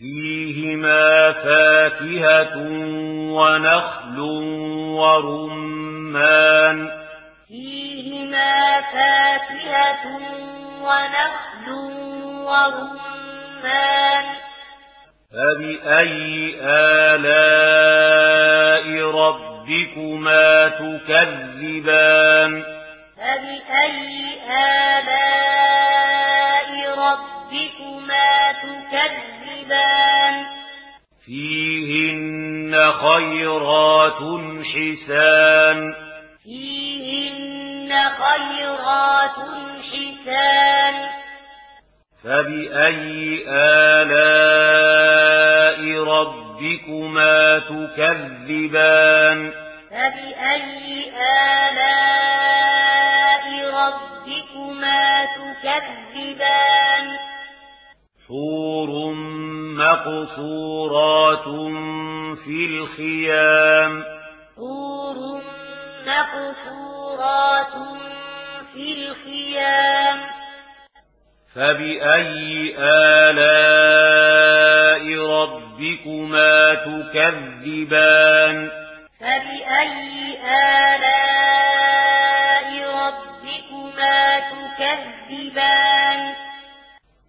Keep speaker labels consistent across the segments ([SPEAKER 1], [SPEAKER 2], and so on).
[SPEAKER 1] فيهما فاكهة ونخل ورمان.
[SPEAKER 2] فيهما فاكهة ونخل ورمان.
[SPEAKER 1] فبأي آلاء ربكما تكذبان؟
[SPEAKER 2] فبأي آلاء ربكما تكذبان؟
[SPEAKER 1] حسان فيهن خيرات حسان.
[SPEAKER 2] فيهن خيرات حسان.
[SPEAKER 1] فبأي آلاء ربكما تكذبان؟
[SPEAKER 2] فبأي آلاء ربكما تكذبان؟
[SPEAKER 1] حور مقصورات في الخيام
[SPEAKER 2] حور مقصورات في الخيام
[SPEAKER 1] فبأي آلاء ربكما تكذبان
[SPEAKER 2] فبأي آلاء ربكما تكذبان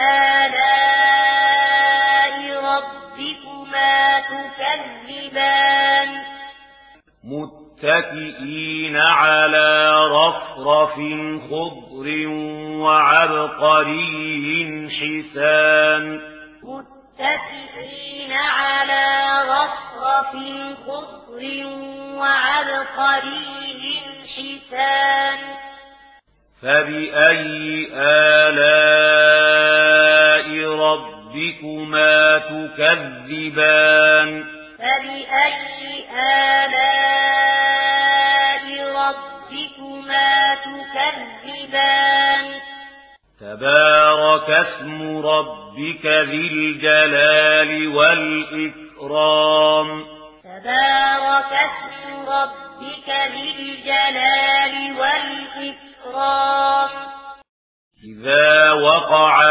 [SPEAKER 2] آلاء ربكما تكذبان.
[SPEAKER 1] متكئين على رفرف خضر وعبقري حسان.
[SPEAKER 2] متكئين على رفرف خضر وعبقري حسان.
[SPEAKER 1] فبأي آلاء ربكما تكذبان
[SPEAKER 2] فبأي آلاء ربكما تكذبان
[SPEAKER 1] تبارك اسم ربك ذي الجلال والإكرام
[SPEAKER 2] تبارك اسم ربك ذي
[SPEAKER 1] الجلال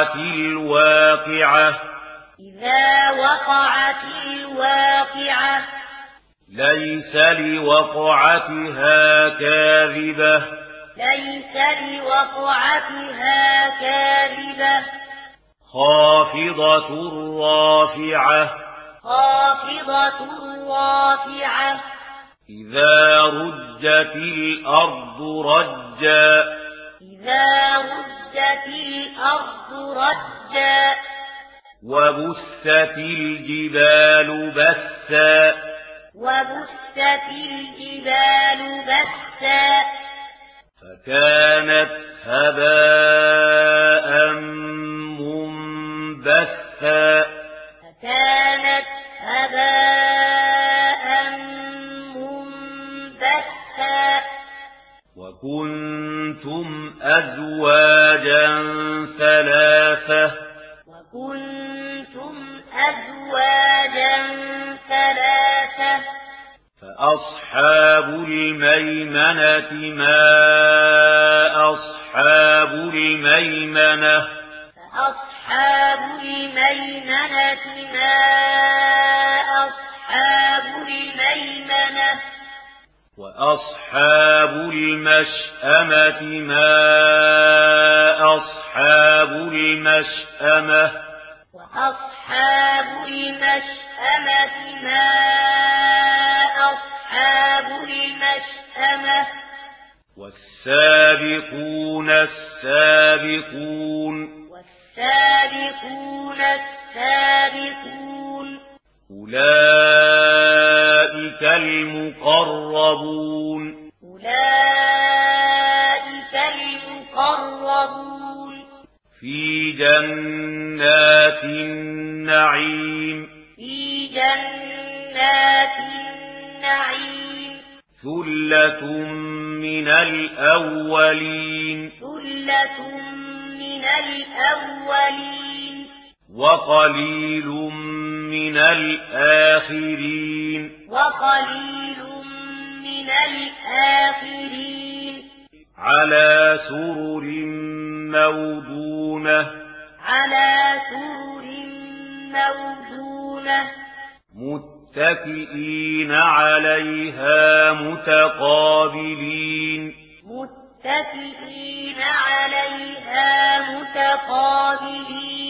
[SPEAKER 1] وقعت الواقعة.
[SPEAKER 2] إذا وقعت الواقعة.
[SPEAKER 1] ليس لوقعتها كاذبة.
[SPEAKER 2] ليس لوقعتها كاذبة.
[SPEAKER 1] خافضة رافعة.
[SPEAKER 2] خافضة رافعة.
[SPEAKER 1] إذا رجت الأرض رجا.
[SPEAKER 2] إذا رجت الأرض رجا
[SPEAKER 1] وبست الجبال بسا.
[SPEAKER 2] وبست الجبال بسا.
[SPEAKER 1] فكانت هباء منبثا.
[SPEAKER 2] فكانت هباء منبثا
[SPEAKER 1] ثلاثة.
[SPEAKER 2] وكنتم أزواجا ثلاثة.
[SPEAKER 1] فأصحاب الميمنة ما أصحاب الميمنة؟
[SPEAKER 2] فأصحاب الميمنة ما أصحاب الميمنة.
[SPEAKER 1] وأصحاب المشأمة ما أصحاب وأصحاب المشأمة
[SPEAKER 2] وأصحاب المشأمة ما أصحاب المشأمة
[SPEAKER 1] والسابقون السابقون
[SPEAKER 2] والسابقون السابقون
[SPEAKER 1] أولئك المقربون
[SPEAKER 2] أولئك
[SPEAKER 1] في جنات النعيم في
[SPEAKER 2] جنات النعيم
[SPEAKER 1] ثلة من الأولين
[SPEAKER 2] ثلة من الأولين
[SPEAKER 1] وقليل من الآخرين
[SPEAKER 2] وقليل من الآخرين
[SPEAKER 1] على سرر
[SPEAKER 2] موضوع
[SPEAKER 1] متكئين عليها متقابلين.
[SPEAKER 2] متكئين عليها متقابلين.